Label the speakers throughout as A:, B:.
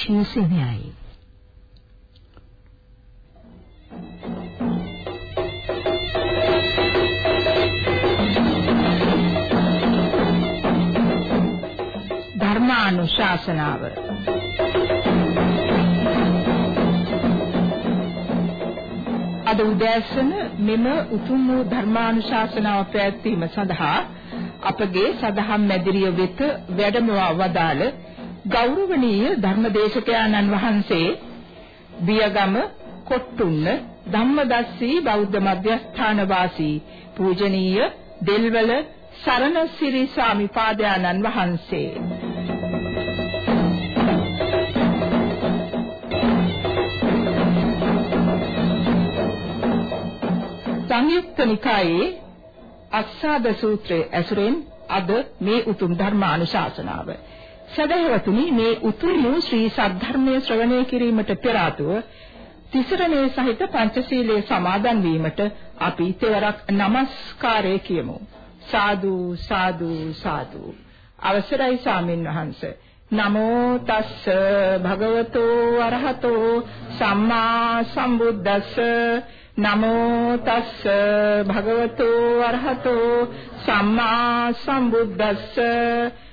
A: ශීසෙනයයි ධර්මානුශාසනාව අද උදෑසන මෙම උතුම් වූ ධර්මානුශාසනාව පැවැත්වීම සඳහා අපගේ සදහම් මැදිරිය වෙත වැඩමවා වදාළ ගෞරවනීය ධර්මදේශකයාණන් වහන්සේ බියගම කොට්ටුන්න ධම්මදස්සී බෞද්ධ මධ්‍යස්ථාන වාසී පූජනීය දෙල්වල සරණසිරි ස්වාමිපාදයන්න් වහන්සේ. සංයුක්ත නිකායේ අස්සාද සූත්‍රයේ ඇසුරෙන් අද මේ උතුම් ධර්මානුශාසනාව. සදහවතුනි මේ උතුම් වූ ශ්‍රී සද්ධර්මයේ ශ්‍රවණය කිරීමට පෙර ආතුව තිසරණේ සහිත පංචශීලයේ සමාදන් වීමට අපි තෙවරක් নমස්කාරය කියමු. සාදු සාදු සාදු. අවසරයි සාමින් වහන්සේ. නමෝ තස්ස භගවතෝ අරහතෝ සම්මා සම්බුද්දස්ස. නමෝ තස්ස භගවතෝ අරහතෝ සම්මා සම්බුද්දස්ස.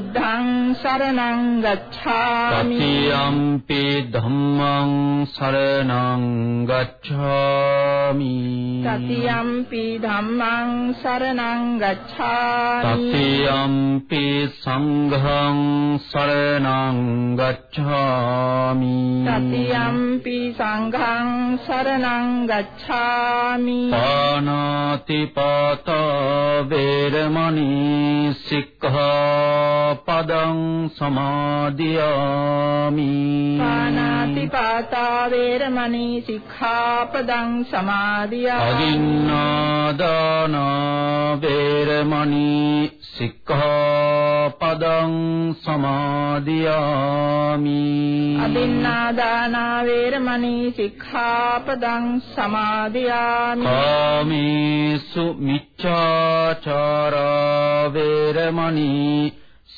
A: බුද්ධං සරණං ගච්ඡාමි.
B: තතියම්පි ධම්මං සරණං ගච්ඡාමි.
A: සතියම්පි ධම්මං සරණං ගච්ඡාමි.
B: තතියම්පි සංඝං සරණං ගච්ඡාමි.
A: සතියම්පි සංඝං සරණං ගච්ඡාමි.
B: පානාති පාතා වේරමණී සික්ඛාපදං සමාදියාමි.
A: පානාති පාතා වේරමණී සික්ඛාපදං සමාදියාමි.
B: අදින්නාදාන වේරමණී සික්ඛාපදං සමාදියාමි.
A: අදින්නාදාන වේරමණී සික්ඛාපදං සමාදියාමි.
B: කාමේසු මිච්ඡාචාරා වේරමණී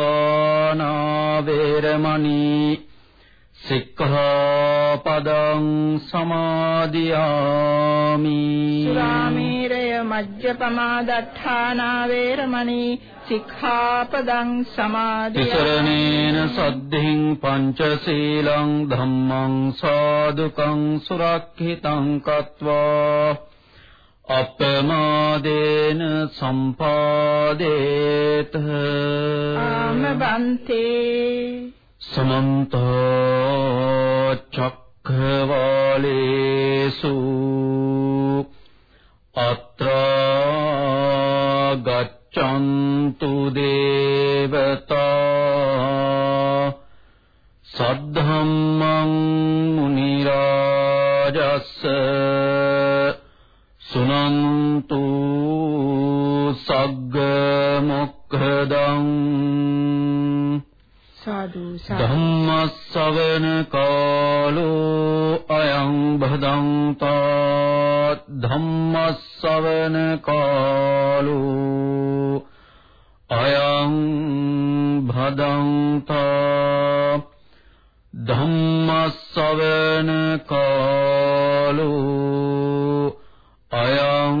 B: මජ්ජපමාදට්ඨානා වේරමණී සික්ඛාපදං සමාදියාමි.
A: සුරාමේරය මජ්ජපමා දත්තානා වේරමණී සික්ඛාපදං සමාදියාමි.
B: තිසරණේන සද්ධින් පංචශීලං ධම්මං සාදුකං සුරක්ෂිතං කତ୍වා. අපමාදේන සම්පාදේත
A: ආමබන්තේ
B: සමන්ත චක්ඛවාලේසු අත්‍රා ගච්ඡන්තු දේවතා සද්ධම්මං මුනි රාජස්ස සුනන්තු සග්ග මොක්ඛදං
A: සාදු සාදු.
B: ධම්මස්සවන කාලෝ අයං භදංතා ධම්මස්සවන කාලෝ අයං භදංතා ධම්මස්සවන කාලෝ අයං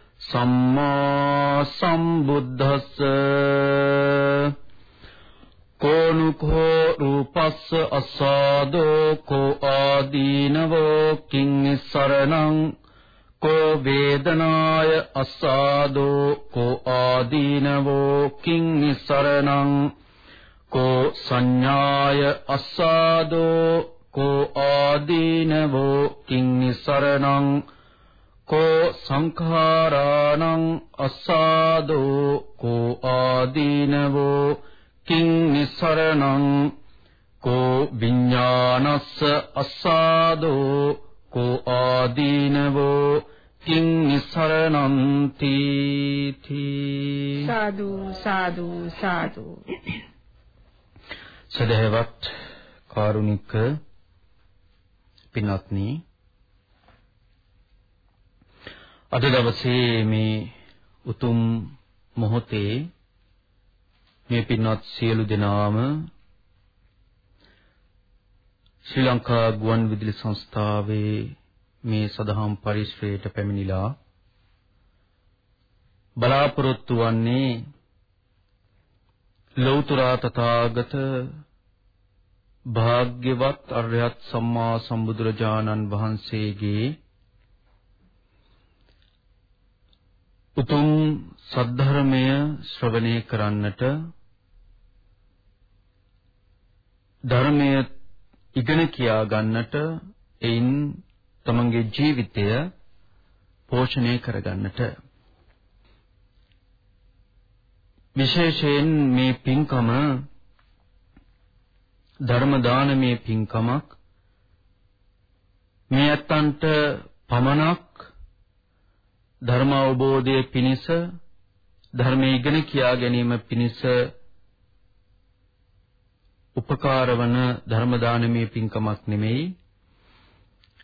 B: සම්මා සම්බුද්දස්ස. කෝනුකෝ රූපස්ස අසාදෝ කෝ ආදීනවෝ කිං සරණං. කෝ වේදනාය අසාදෝ කෝ ආදීනවෝ කිං සරණං. කෝ සංඥාය අසාදෝ කෝ ආදීනවෝ කිං සරණං. කෝ සංඛාරාණං අසාදෝ කෝ ආදීනවෝ කිං නිසරණං කෝ විඥානස්ස අසාදෝ කෝ ආදීනවෝ කිං නිසරණන්ති තී
A: සාදු සාදු සාදු
B: සදහවත් කාරුණික පින්වත්නි අද දවසේ මේ උතුම් මොහොතේ මේ පින්වත් සියලු දෙනාම ශ්‍රී ලංකා ගුවන් විදුලි සංස්ථාවේ මේ සදහම් පරිශ්‍රයට පැමිණිලා බලාපොරොත්තු වන්නේ ලෞතර තථාගත භාග්‍යවත් අරහත් සම්මා සම්බුදුරජාණන් වහන්සේගේ උතුම් සද්ධර්මය ශ්‍රවණය කරන්නට ධර්මය ඉගෙන කියා ගන්නට එයින් තමන්ගේ ජීවිතය පෝෂණය කරගන්නට විශේෂයෙන් මේ පින්කම ධර්ම දානමේ පින්කමක් මේ අත්තන්ට පමණක් ධර්ම අවබෝධයේ පිණිස ධර්මයේ ඉගෙන කියා ගැනීම පිණිස උපකාර වන ධර්ම දානමේ පින්කමක් නෙමෙයි.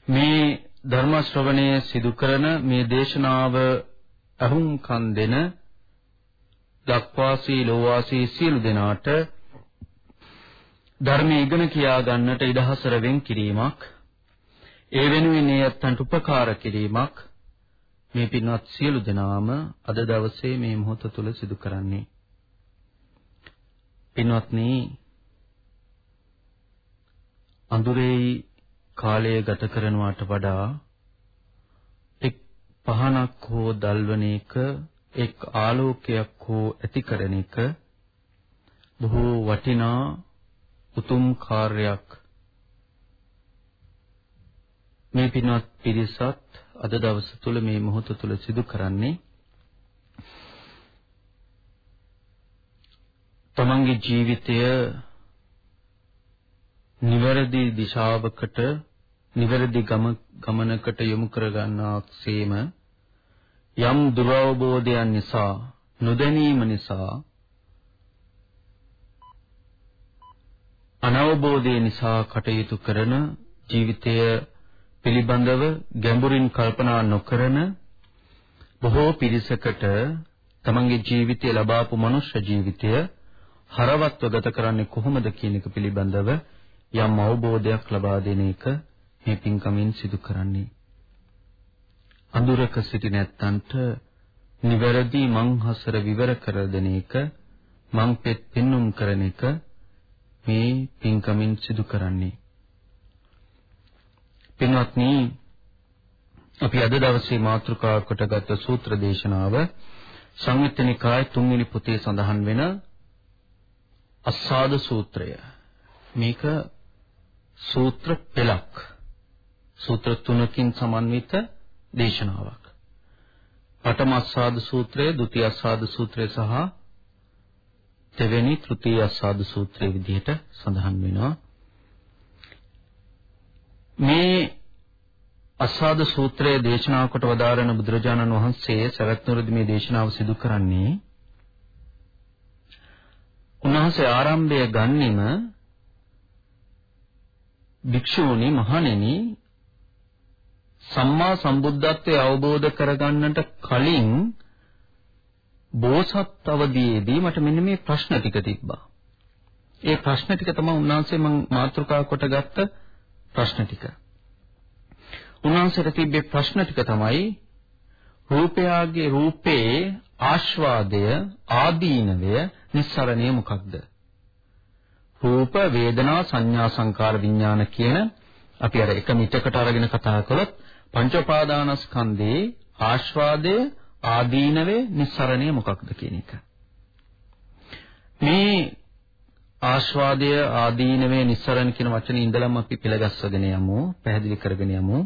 B: මේ ධර්ම ශ්‍රවණය සිදු කරන මේ දේශනාව අහුම්කන් දෙන දක්වාසී ලෝවාසී සියලු දෙනාට ධර්මයේ ඉගෙන කියා ගන්නට ඉදහසර වෙන් කිරීමක් ඒ වෙනුවෙන් මේ අත්තන්ට උපකාර කිරීමක් මේ පින්වත් සියලු දෙනාම අද දවසේ මේ මොහොත තුල සිදු කරන්නේ. පින්වත්නි අඳුරේ කාලය ගත කරනවාට වඩා එක් පහනක් හෝ දල්වන එක එක් ආලෝකයක් හෝ ඇති කරන එක බොහෝ වටිනා උතුම් කාර්යයක්. මේ පින්වත් පිරිසත් අද දවස තුල මේ මොහොත තුල සිදු කරන්නේ තමන්ගේ ජීවිතය නිවැරදි දිශාවකට නිවැරදි ගමනකට යොමු කරගන්නාක්සේම යම් දුරවබෝධයන් නිසා නොදැනීම නිසා අනවබෝධය නිසා කටයුතු කරන ජීවිතය පිළිබඳව ගැඹුරින් කල්පනා නොකරන බොහෝ පිරිසකට තමන්ගේ ජීවිතය ලබාපු මනුෂ්‍ය ජීවිතය හරවත්ව ගත කරන්නේ කොහොමද කියන එක පිළිබඳව යම් අවබෝධයක් ලබා දෙන එක මේ පින්කමින් සිදු කරන්නේ. අඳුරක සිටි නැත්තන්ට නිවැරදි මංහසර විවර කර දෙන එක මං පෙත් පෙන්눔 කරන එක මේ පින්කමින් සිදු කරන්නේ. පින්වත්නි අපි අද දවසේ මාතෘකා කොටගත් සූත්‍ර දේශනාව සංයුත්ත නිකායේ තුන්වෙනි පොතේ සඳහන් වෙන අස්සාද සූත්‍රය. මේක සූත්‍ර පෙළක්. සූත්‍ර තුනකින් සමන්විත දේශනාවක්. පඨම අස්සාද සූත්‍රය, ဒုတိ ය අස්සාද සූත්‍රය සහ දෙවෙනි තෘතීය අස්සාද සූත්‍රයේ විදිහට සඳහන් වෙනවා. මේ අස්සාද සූත්‍රය දේශනා කොට වදාරන බුදුරජාණන් වහන්සේ සවැත් නුරුදි මේ දේශනාව සිදු කරන්නේ උන්වහන්සේ ආරම්භය ගන්නෙම භික්ෂූනි මහණෙනි සම්මා සම්බුද්ධත්වයේ අවබෝධ කරගන්නට කලින් බෝසත් අවදීයේදී මට මෙන්න මේ ප්‍රශ්න ටික තිබ්බා. ඒ ප්‍රශ්න ටික තමයි උන්වහන්සේ මම මාතෘකා කොටගත්ත ප්‍රශ්න ටික. උන්වහන්සේට තිබ්බේ ප්‍රශ්න ටික තමයි රූපයාගේ රූපේ ආස්වාදය ආදීනවය නිස්සරණය මොකක්ද? රූප වේදනා සංඥා සංකාර විඥාන කියන අපි අර එක මිටකට අරගෙන කතා කළොත් පංච උපාදානස්කන්ධේ ආස්වාදය ආදීනවේ නිස්සරණය මොකක්ද කියන එක. මේ ආස්වාදය ආදීනවේ නිස්සරණ කියන වචනේ ඉඳලම අපි පෙළගස්සගෙන යමු පැහැදිලි කරගෙන යමු.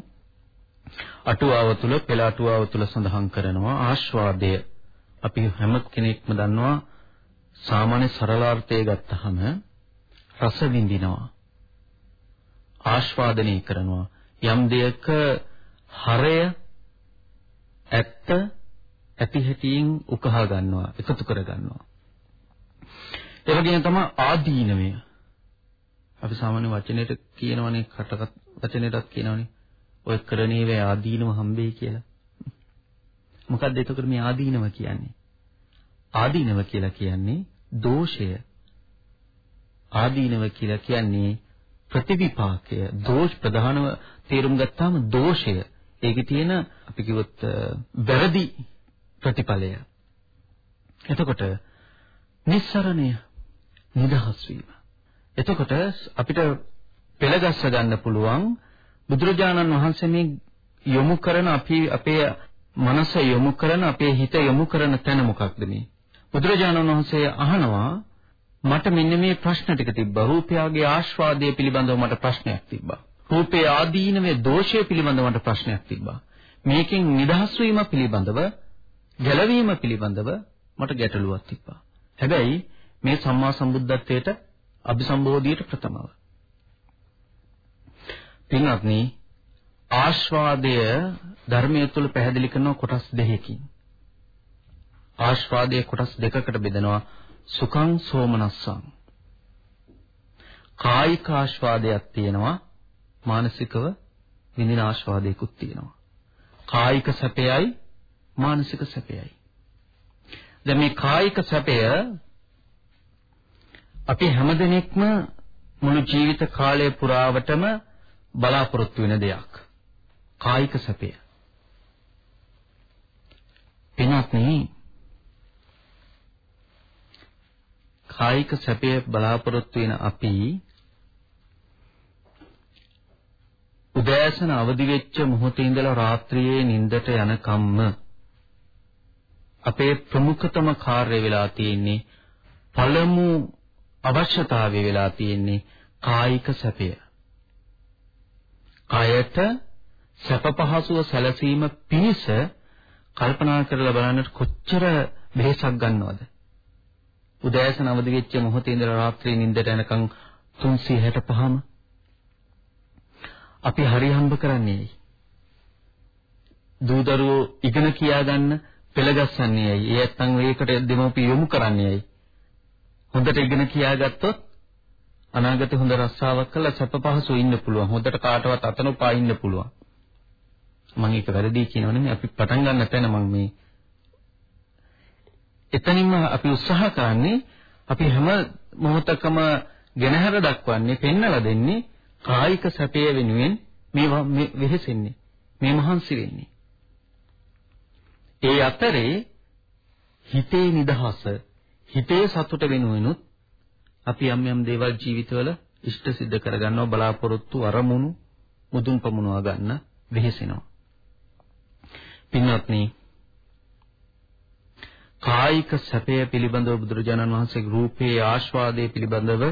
B: අටුවාව තුල පෙළ අටුවාව තුල සඳහන් කරනවා ආස්වාදය. අපි හැම කෙනෙක්ම දන්නවා සාමාන්‍ය සරලාර්ථය ගත්තහම රස විඳිනවා. ආස්වාදනය කරනවා. යම් දෙයක හරය ඇත්ත ඇති හැටියෙන් උකහා ගන්නවා එකතු කර ගන්නවා. ඒ වගේම තමයි ආදීනමය. අපි සාමාන්‍ය වචනෙට කියනවනේ කටකත් වචනෙටත් කියනවනේ. ඔය කරණේ වේ ආදීනව හම්බෙයි කියලා. මොකක්ද එතකොට මේ ආදීනව කියන්නේ? ආදීනව කියලා කියන්නේ දෝෂය. ආදීනව කියලා කියන්නේ ප්‍රතිවිපාකය. දෝෂ ප්‍රධානව තේරුම් ගත්තාම දෝෂය. ඒකේ තියෙන අපි කිව්වොත් වැරදි ප්‍රතිඵලය. එතකොට නිස්සරණය. නිදහස් වීම එතකොට අපිට පෙළගස්ස ගන්න පුළුවන් බුදුරජාණන් වහන්සේ මේ යොමු කරන අපි අපේ මනස යොමු කරන අපේ හිත යොමු කරන තැන මොකක්ද මේ බුදුරජාණන් වහන්සේ අහනවා මට මෙන්න මේ ප්‍රශ්න ටික තිබ්බා. රූපයගේ ආස්වාදය පිළිබඳව මට ප්‍රශ්නයක් තිබ්බා. රූපේ ආදීනවේ දෝෂය පිළිබඳව මට ප්‍රශ්නයක් තිබ්බා. මේකෙන් නිදහස් වීම පිළිබඳව, ගැලවීම පිළිබඳව මට ගැටලුවක් තිබ්බා. හැබැයි මේ සම්මා සම්බුද්ධත්වයට අභිසම්බෝධියට ප්‍රථමව. පින්වත්නි ආස්වාදය ධර්මයේ තුල පැහැදිලි කරන කොටස් දෙකකින්. ආස්වාදයේ කොටස් දෙකකට බෙදෙනවා සුඛං සෝමනස්සං කායික ආස්වාදයක් තියෙනවා මානසිකව විඳින ආස්වාදයකුත් තියෙනවා කායික සැපයයි මානසික සැපයයි දැන් මේ කායික සැපය අපි හැමදෙනෙක්ම මුළු ජීවිත කාලය පුරාවටම බලාපොරොත්තු වෙන දෙයක්. කායික සැපය. පින්වත්නි කායික සැපය බලාපොරොත්තු වෙන අපි උදෑසන අවදි වෙච්ච මොහොතේ ඉඳලා රාත්‍රියේ නිින්දට යනකම්ම අපේ ප්‍රමුඛතම කාර්ය වෙලා තියෙන්නේ පළමු අවශ්‍යතාවය වෙලා තියෙන්නේ කායික සැපය. කයට සැප පහසුව සැලසීම පිණිස කල්පනා කරලා බලන්නට කොච්චර වෙහෙසක් ගන්නවද? උදෑසන අවදි වෙච්ච මොහොතේ ඉඳලා රාත්‍රියේ නිින්දට යනකම් 365ම අපි හරි හම්බ කරන්නේ ඇයි? දූ දරුවෝ ඉගෙන කියා ගන්න පෙළගස්සන්නේ ඇයි? ඒ නැත්තම් ඒකට දෙමව්පිය යොමු කරන්නේ ඇයි? හොඳට ඉගෙන කියාගත්තොත් අනාගතේ හොඳ රස්සාවක් කළා සැප පහසු ඉන්න පුළුවන්. හොඳට කාටවත් අතනොපා ඉන්න පුළුවන්. මම ඒක වැරදි කියනව නෙමෙයි අපි පටන් ගන්න තැන මම මේ එතනින්ම අපි උත්සාහ කරන්නේ අපි හැම මොහොතකම ගෙනහැර දක්වන්නේ පෙන්නලා දෙන්නේ කායික සැපය වෙනුවෙන් මේ වෙහෙසෙන්නේ මේ මහන්සි වෙන්නේ ඒ අතරේ හිතේ නිදහස හිතේ සතුට වෙනුවෙනුත් අපි යම් යම් දේවල් ජීවිතවල ඉෂ්ට සිද්ධ කරගන්නව බලාපොරොත්තු අරමුණු මුදුන් පමුණවා ගන්න වෙහෙසෙනවා. පින්වත්නි කායික සැපය පිළිබඳව බුදුරජාණන් වහන්සේගේ රූපේ ආස්වාදයේ පිළිබඳව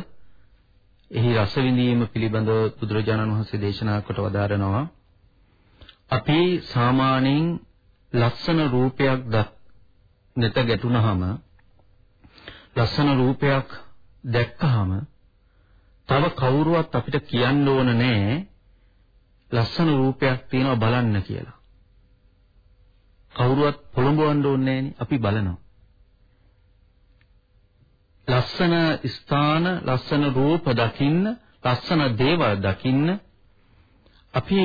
B: එහි රස විඳීම පිළිබඳව බුදුරජාණන් වහන්සේ දේශනා කොට වදාරනවා. අපි සාමාන්‍යයෙන් ලස්සන රූපයක් නැත ගැටුනහම ලස්සන රූපයක් දැක්කහම තව කවුරුවත් අපිට කියන්න ඕන නෑ ලස්සන රූපයක් තියෙනවා බලන්න කියලා. කවුරුවත් පොළඹවන්න ඕනේ නෑනේ අපි බලනවා. ලස්සන ස්ථාන, ලස්සන රූප දකින්න, ලස්සන දේවල් දකින්න අපි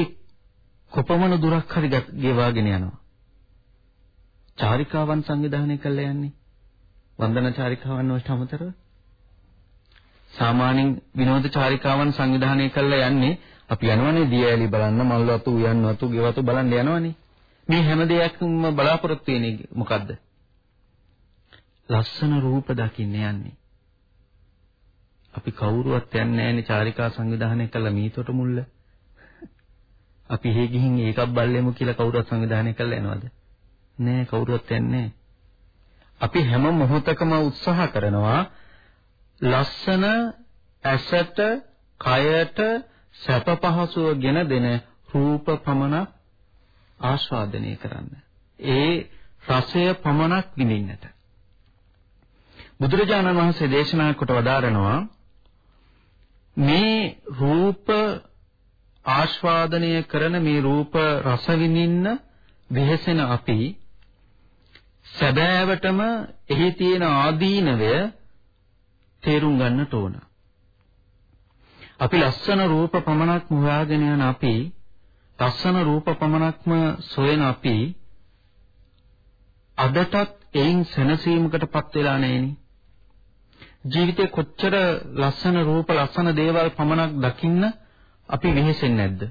B: කොපමණ දුරක් හරි ගෙවාගෙන යනවා. චාරිකාවන් සංවිධානය කළා යන්නේ. වන්දන චාරිකාවන් වලට අමතරව සාමාන්‍යයෙන් විනෝද චාරිකාවන් සංවිධානය කළා යන්නේ අපි යනවනේ දියඇලි බලන්න මල් වතු උයන් වතු ගෙවතු බලන්න යනවනේ. මේ හැම දෙයක්ම බලාපොරොත්තු වෙන්නේ මොකද්ද? ලස්සන රූප දකින්න යන්නේ. අපි කවුරුවත් යන්නේ නැහැනේ චාරිකා සංවිධානය කළා මීතොට මුල්ල. අපි හේ ගිහින් ඒකක් බල්ලෙමු කියලා කවුරුවත් සංවිධානය කළා යනවද? නෑ කවුරුවත් යන්නේ අපි හැම මොහොතකම උත්සාහ කරනවා ලස්සන ඇසට කයට සැප පහසුව ගෙන දෙන රූප පමණක් ආස්වාදනය කරන්න. ඒ රසය පමණක් විඳින්නට. බුදුරජාණන් වහන්සේ දේශනා කොට වදාරනවා මේ රූප ආස්වාදනය කරන මේ රූප රස විඳින්න වෙහෙසෙන අපි සැබෑවටම එහි තියෙන ආදීනවය තේරුම් ගන්නට ඕන. අපි ලස්සන රූප පමණක් හොයාගෙන යන අපි ලස්සන රූප පමණක්ම සොයන අපි අදටත් එයින් සැනසීමකටපත් වෙලා නැහෙනි. ජීවිතේ කොච්චර ලස්සන රූප ලස්සන දේවල් පමණක් දකින්න අපි වෙහෙසෙන්නේ නැද්ද?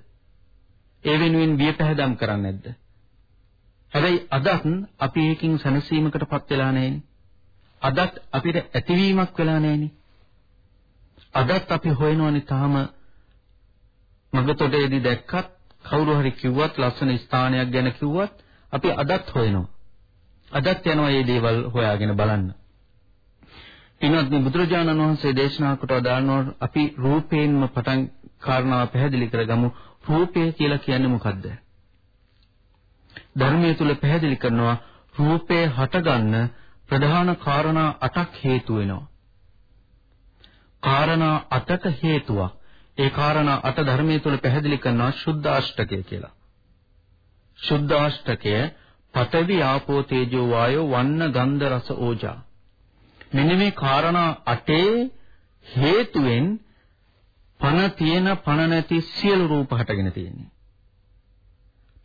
B: ඒ වෙනුවෙන් වියපැහැදම් කරන්නේ නැද්ද? හැබැයි අදත් අපි එකකින් සැනසීමකටපත් වෙලා නැහෙනි. අදත් අපිට ඇතිවීමක් වෙලා නැහෙනි. අදත් අපි හොයනවනේ තාම මගතොටේදී දැක්කත් කවුරු හරි කිව්වත් ලස්සන ස්ථානයක් ගැන කිව්වත් අපි අදත් හොයනවා. අදත් යනවා මේ දේවල් හොයාගෙන බලන්න. ඉනත් බුදුරජාණන් වහන්සේ දේශනා කොට දානවා අපි රූපේන්ම පටන් කාරණාව පැහැදිලි කරගමු. රූපය කියලා කියන්නේ මොකද්ද? ධර්මයේ තුල පැහැදිලි කරනවා රූපේ හටගන්න ප්‍රධාන කාරණා 8ක් හේතු වෙනවා. කාරණා 8ක හේතුවක්. ඒ කාරණා 8 ධර්මයේ තුල පැහැදිලි කරනවා සුද්ධාෂ්ටකය කියලා. සුද්ධාෂ්ටකය පඨවි ආපෝ තේජෝ වායෝ වන්න ගන්ධ රස ඕජා. මෙන්න මේ කාරණා 8 හේතුවෙන් පණ තියෙන පණ නැති සියලු රූප හටගෙන තියෙන්නේ.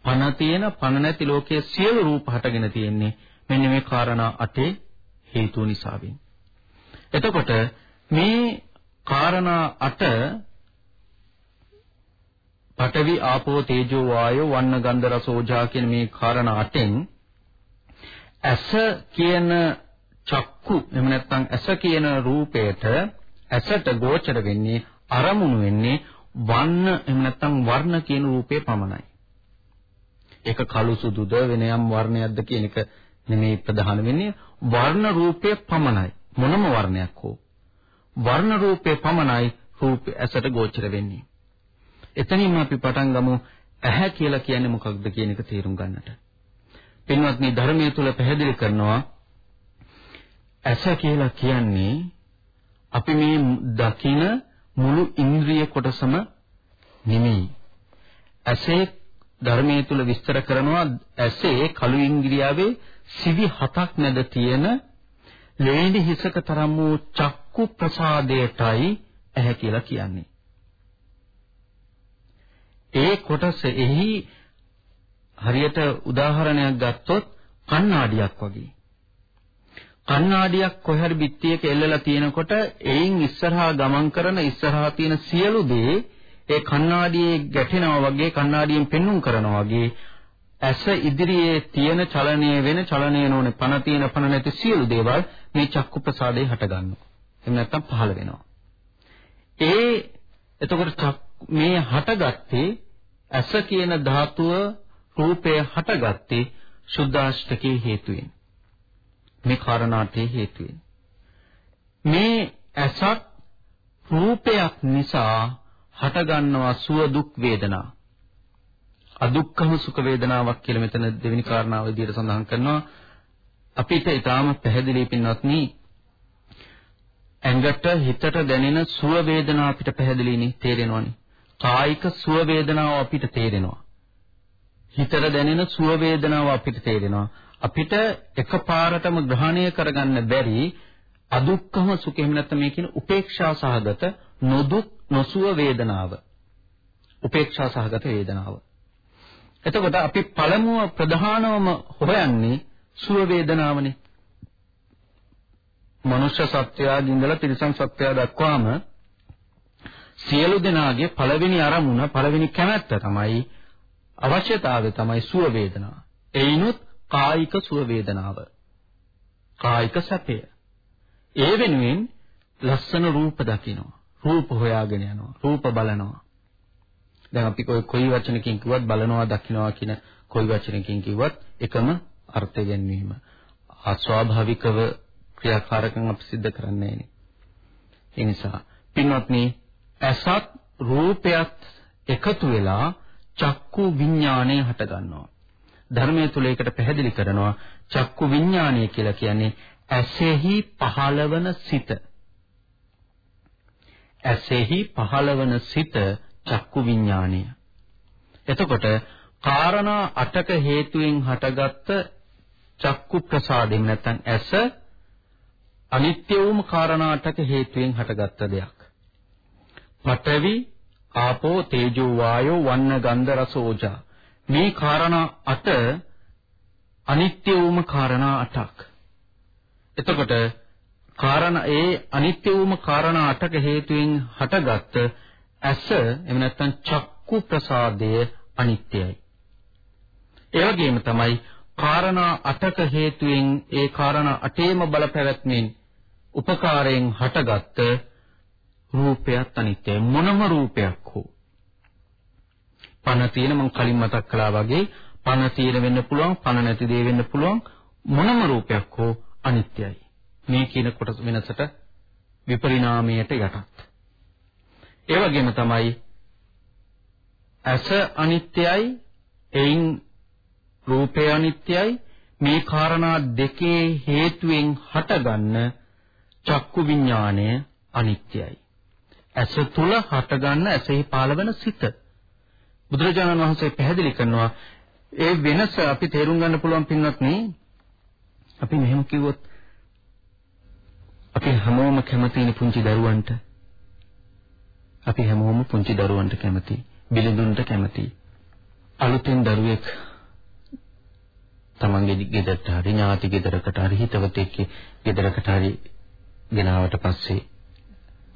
B: පණ තියෙන පණ නැති ලෝකයේ සියලු රූප හටගෙන තියෙන්නේ මෙන්න මේ කාරණා අටේ හේතු නිසාවෙන්. එතකොට මේ කාරණා අට පඨවි ආපෝ තේජෝ වායෝ වන්න ගන්ධ රස ඕජා කියන මේ කාරණා අටෙන් ඇස කියන චක්කු එහෙම නැත්නම් ඇස කියන රූපයට ඇසට ගෝචර වෙන්නේ අරමුණු වෙන්නේ වන්න එහෙම නැත්නම් වර්ණ කියන රූපේ පමණයි. ඒක කළු සුදුද වෙන යම් වර්ණයක්ද කියන එක නෙමෙයි ප්‍රධාන වෙන්නේ. වර්ණ රූපය පමණයි. මොනම වර්ණයක් හෝ. වර්ණ රූපේ පමණයි රූපය ඇසට ගෝචර වෙන්නේ. එතනින්ම අපි පටන් ගමු ඇහැ කියලා කියන්නේ මොකක්ද කියන එක තේරුම් ගන්නට. පින්වත්නි ධර්මයේ තුල පැහැදිලි කරනවා ඇස කියලා කියන්නේ අපි මේ දකින මුළු ඉන්ද්‍රිය කොටසම නෙමෙයි. ඇසේ ධර්මයේ තුල විස්තර කරනවා ඇසේ කළු ඉන්ද්‍රියාවේ සිවි හතක් නැද තියෙන ලේනි හිසක තරම් වූ චක්කු ප්‍රසාදයටයි ඇහැ කියලා කියන්නේ. ඒ කොටස එහි හරියට උදාහරණයක් ගත්තොත් කණ්ණාඩියක් වගේ. කණ්ණාඩියක් කොහරි බිත්තියක එල්ලලා තියෙනකොට එයින් ඉස්සරහා ගමන් කරන ඉස්සරහා තියෙන සියලු දේ ඒ කණ්ණාඩියේ ගැටෙනවා වගේ කණ්ණාඩියෙන් පෙන්눔 කරනවා වගේ ඇස ඉදිරියේ තියෙන චලනීය වෙන චලනීය නොවන පණ තියෙන පණ නැති සියලු දේවල් මේ චක්කු ප්‍රසාදේ හට ගන්නවා. එහෙම නැත්නම් පහළ වෙනවා. ඒ එතකොට මේ හටගත්තේ ඇස කියන ධාතුව රූපය හටගත්තේ සුද්ධාෂ්ටකයේ හේතුවෙන්. මේ කාරණාටේ හේතු මේ ඇසත් රූපයක් නිසා හටගන්නවා සුව දුක් වේදනා. අදුක්ඛම සුඛ වේදනාවක් කියලා මෙතන දෙවෙනි කාරණාව විදිහට සඳහන් කරනවා. අපිට ඊටාම පැහැදිලි පින්වත්නි ඇඟට හිතට දැනෙන සුව වේදනාව අපිට පැහැදිලිනේ තේරෙනවනේ. කායික සුව වේදනාව අපිට තේරෙනවා. හිතට දැනෙන සුව වේදනාව අපිට තේරෙනවා. අපිට එකපාරටම ග්‍රහණය කරගන්න බැරි අදුක්කම සුඛ එහෙම නැත්නම් මේ කියන උපේක්ෂා සහගත නොදුක් නොසුව වේදනාව උපේක්ෂා සහගත වේදනාව එතකොට අපි පළමුව ප්‍රධානවම හොයන්නේ සුව වේදනාවනේ මනුෂ්‍ය සත්‍යයන් ඉඳලා තිරිසන් සත්‍යය දක්වාම සියලු දෙනාගේ පළවෙනි අරමුණ පළවෙනි කැමැත්ත තමයි අවශ්‍යතාවය තමයි සුව වේදනාව. එයිනුත් කායික සුව වේදනාව. කායික සැපය. ඒ වෙනුවෙන් ලස්සන රූප දකිනවා. රූප හොයාගෙන යනවා. රූප බලනවා. දැන් අපි කොයි කොයි වචනකින් කිව්වත් බලනවා දකින්නවා කියන කොයි වචනකින් කිව්වත් එකම අර්ථය ගැන්වීම. අස්වාභාවිකව ක්‍රියාකාරකම් අපි සිද්ධ කරන්නේ නැහැ. ඒ නිසා පින්වත්නි ඇසත් රූපයත් එකතු වෙලා චක්කු විඥාණය හට ගන්නවා. ධර්මයේ තුල ඒකට පැහැදිලි කරනවා චක්කු විඥාණය කියලා කියන්නේ ඇසෙහි පහළවන සිත. ඇසෙහි පහළවන සිත චක්කු විඥාණය. එතකොට කාරණා අටක හේතුවෙන් හටගත්ත චක්කු ප්‍රසාදයෙන් නැත්නම් ඇස අනිත්‍ය වූම කාරණා අටක හේතුවෙන් හටගත්ත දෙයක්. පඨවි ආපෝ තේජෝ වායෝ වන්න ගන්ධ රස ඕජා මේ කාරණා අට අනිත්‍ය වූම කාරණා අටක් එතකොට කාරණා ඒ අනිත්‍ය වූම කාරණා අටක හේතුවෙන් හටගත් ඇස එහෙම නැත්නම් චක්කු ප්‍රසාදය අනිත්‍යයි. ඒ වගේම තමයි කාරණා අටක හේතුවෙන් ඒ කාරණා අටේම බලපැවැත්මෙන් උපකාරයෙන් හටගත් රූපයත් අනිත්‍යයි. මොනම රූපයක් හෝ. පණ තියෙන මම කලින් මතක් කළා වගේ පණ තියෙන වෙන්න පුළුවන් පණ නැති දේ වෙන්න පුළුවන් මොනම රූපයක් හෝ අනිත්‍යයි. මේ කියන කොටස වෙනසට විපරිණාමයට යටත් ඒ වගේම තමයි ඇස අනිත්‍යයි එයින් රූපය අනිත්‍යයි මේ කාරණා දෙකේ හේතුවෙන් හටගන්න චක්කු විඥාණය අනිත්‍යයි ඇස තුල හටගන්න ඇසෙහි පාලවන සිත. බුදුරජාණන් වහන්සේ පැහැදිලි කරනවා ඒ වෙනස අපි තේරුම් ගන්න පුළුවන් පින්වත් නේ. අපි මෙහෙම කිව්වොත් අපි හැමෝම කැමතිනේ පුංචි දරුවන්ට. අපි හැමෝම පුංචි දරුවන්ට කැමති. බිලිඳුන්ට කැමති. අලුතෙන් දරුවෙක් තමන්ගේ ගෙදරට හරි ඥාති ගෙදරකට හරි හිතවතෙක් ගෙදරකට හරි ගෙනාවට පස්සේ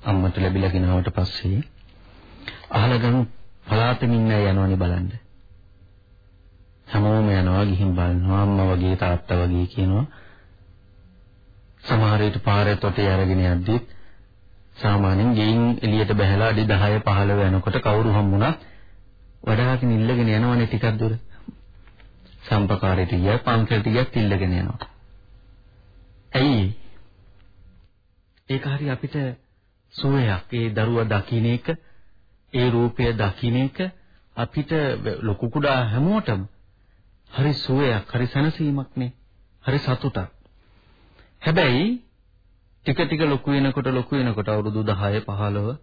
B: අම්මට ලැබිලා ගෙනාවට පස්සේ අහලා ගමු පලාතෙම ඉන්න අය යනවනේ බලන්න. හැමෝම යනවා ගිහින් බලනවා අම්මා වගේ තාත්තා වගේ කියනවා. සමහර විට පාරේ තොටේ අරගෙන යද්දි සාමාන්‍යයෙන් ගෙයින් එළියට බහැලා අඩි 10 15 යනකොට කවුරු හම්බුණත් වඩාගෙන ඉල්ලගෙන යනවනේ ටිකක් දුර. සම්පකාරයට ගියා පන්සලට ගියත් ඉල්ලගෙන යනවා. ඇයි? ඒක හරි අපිට සුවයක්. ඒ දරුවා දකින්න එක, ඒ රූපය දකින්න එක අපිට ලොකු කුඩා හැමෝටම හරි සුවයක්, හරි සැනසීමක් නේ. හරි සතුටක්. හැබැයි ටික ටික ලොකු වෙනකොට ලොකු වෙනකොට අවුරුදු 10 15